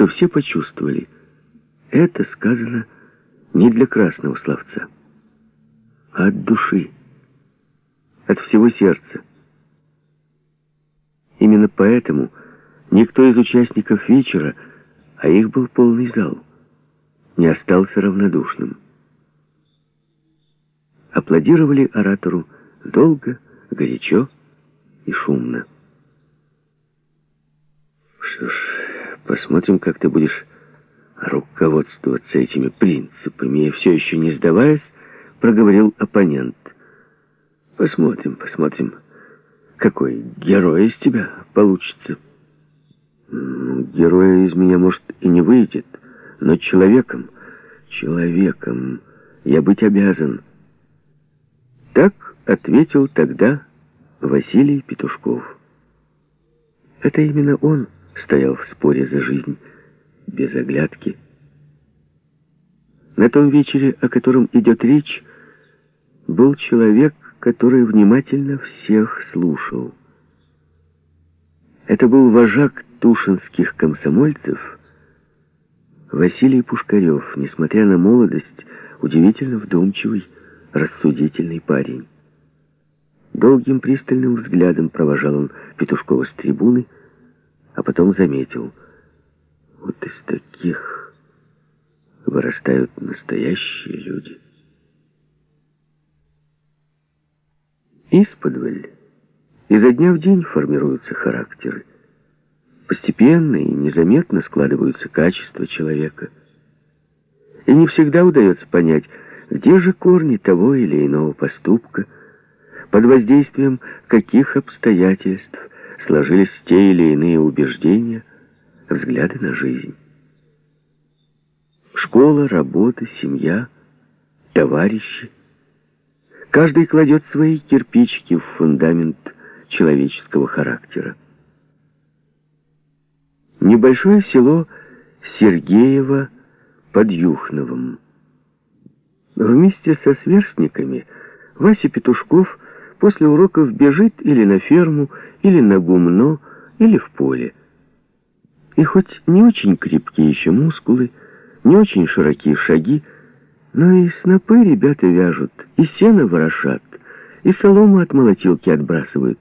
что все почувствовали, это сказано не для красного словца, а от души, от всего сердца. Именно поэтому никто из участников вечера, а их был полный зал, не остался равнодушным. Аплодировали оратору долго, горячо и шумно. Что ж, посмотрим, как ты будешь руководствоваться этими принципами. И все еще не сдаваясь, проговорил оппонент. Посмотрим, посмотрим, какой герой из тебя получится. Героя из меня, может, и не выйдет, но человеком, человеком я быть обязан. Так ответил тогда Василий Петушков. Это именно он стоял в споре за жизнь, без оглядки. На том вечере, о котором идет речь, был человек, который внимательно всех слушал. Это был вожак тушинских комсомольцев Василий Пушкарев, несмотря на молодость, удивительно вдумчивый, рассудительный парень. Долгим пристальным взглядом провожал он Петушкова с трибуны, а потом заметил, вот из таких вырастают настоящие люди. Исподволь изо дня в день формируются характеры. Постепенно и незаметно складываются качества человека. И не всегда удается понять, где же корни того или иного поступка, под воздействием каких обстоятельств сложились те или иные убеждения, взгляды на жизнь. Школа, работа, семья, товарищи. Каждый кладет свои кирпичики в фундамент человеческого характера. Небольшое село Сергеево под Юхновым. Вместе со сверстниками Вася Петушков после уроков бежит или на ферму, или на гумно, или в поле. И хоть не очень крепкие еще мускулы, не очень широкие шаги, но и снопы ребята вяжут, и сено ворошат, и солому от молотилки отбрасывают,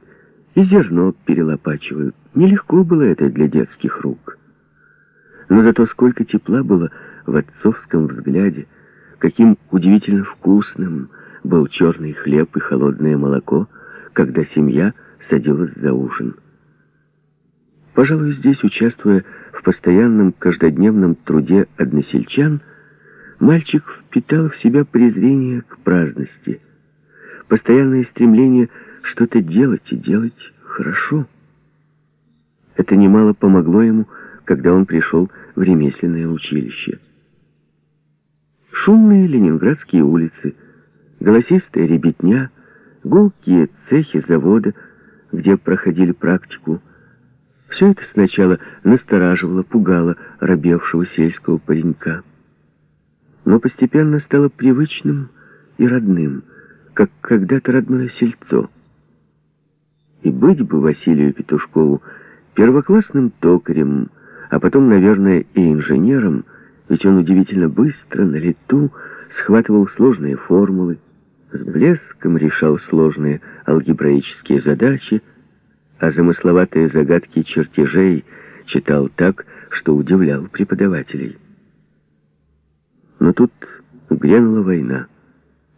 и зерно перелопачивают. Нелегко было это для детских рук. Но зато сколько тепла было в отцовском взгляде, каким удивительно вкусным был черный хлеб и холодное молоко, когда семья садилась за ужин. Пожалуй, здесь, участвуя в постоянном каждодневном труде односельчан, мальчик впитал в себя презрение к праздности, постоянное стремление что-то делать и делать хорошо. Это немало помогло ему, когда он пришел в ремесленное училище. Шумные ленинградские улицы, голосистая ребятня, гулкие цехи завода, где проходили практику, все это сначала настораживало, пугало робевшего сельского паренька. Но постепенно стало привычным и родным, как когда-то родное сельцо. И быть бы Василию Петушкову первоклассным токарем, а потом, наверное, и инженером, ведь он удивительно быстро, на лету, схватывал сложные формулы, с блеском решал сложные алгебраические задачи, а замысловатые загадки чертежей читал так, что удивлял преподавателей. Но тут грянула война,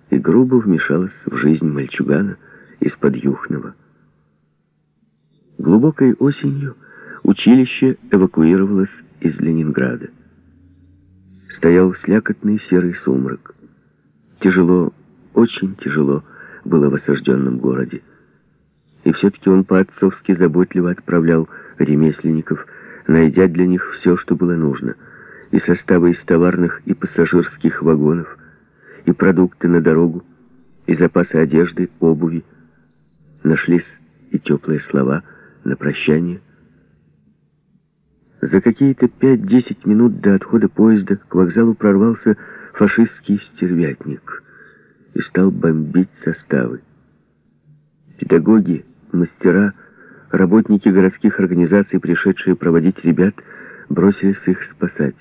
и грубо вмешалась в жизнь мальчугана из-под Юхнова. Глубокой осенью училище эвакуировалось из Ленинграда. Стоял слякотный серый сумрак. Тяжело, очень тяжело было в осажденном городе. И все-таки он по-отцовски заботливо отправлял ремесленников, найдя для них все, что было нужно. И составы из товарных и пассажирских вагонов, и продукты на дорогу, и запасы одежды, обуви. Нашлись и теплые слова на прощание – за какие-то пять-десять минут до отхода поезда к вокзалу прорвался фашистский стервятник и стал бомбить составы. Педагоги, мастера, работники городских организаций, пришедшие проводить ребят, бросились их спасать.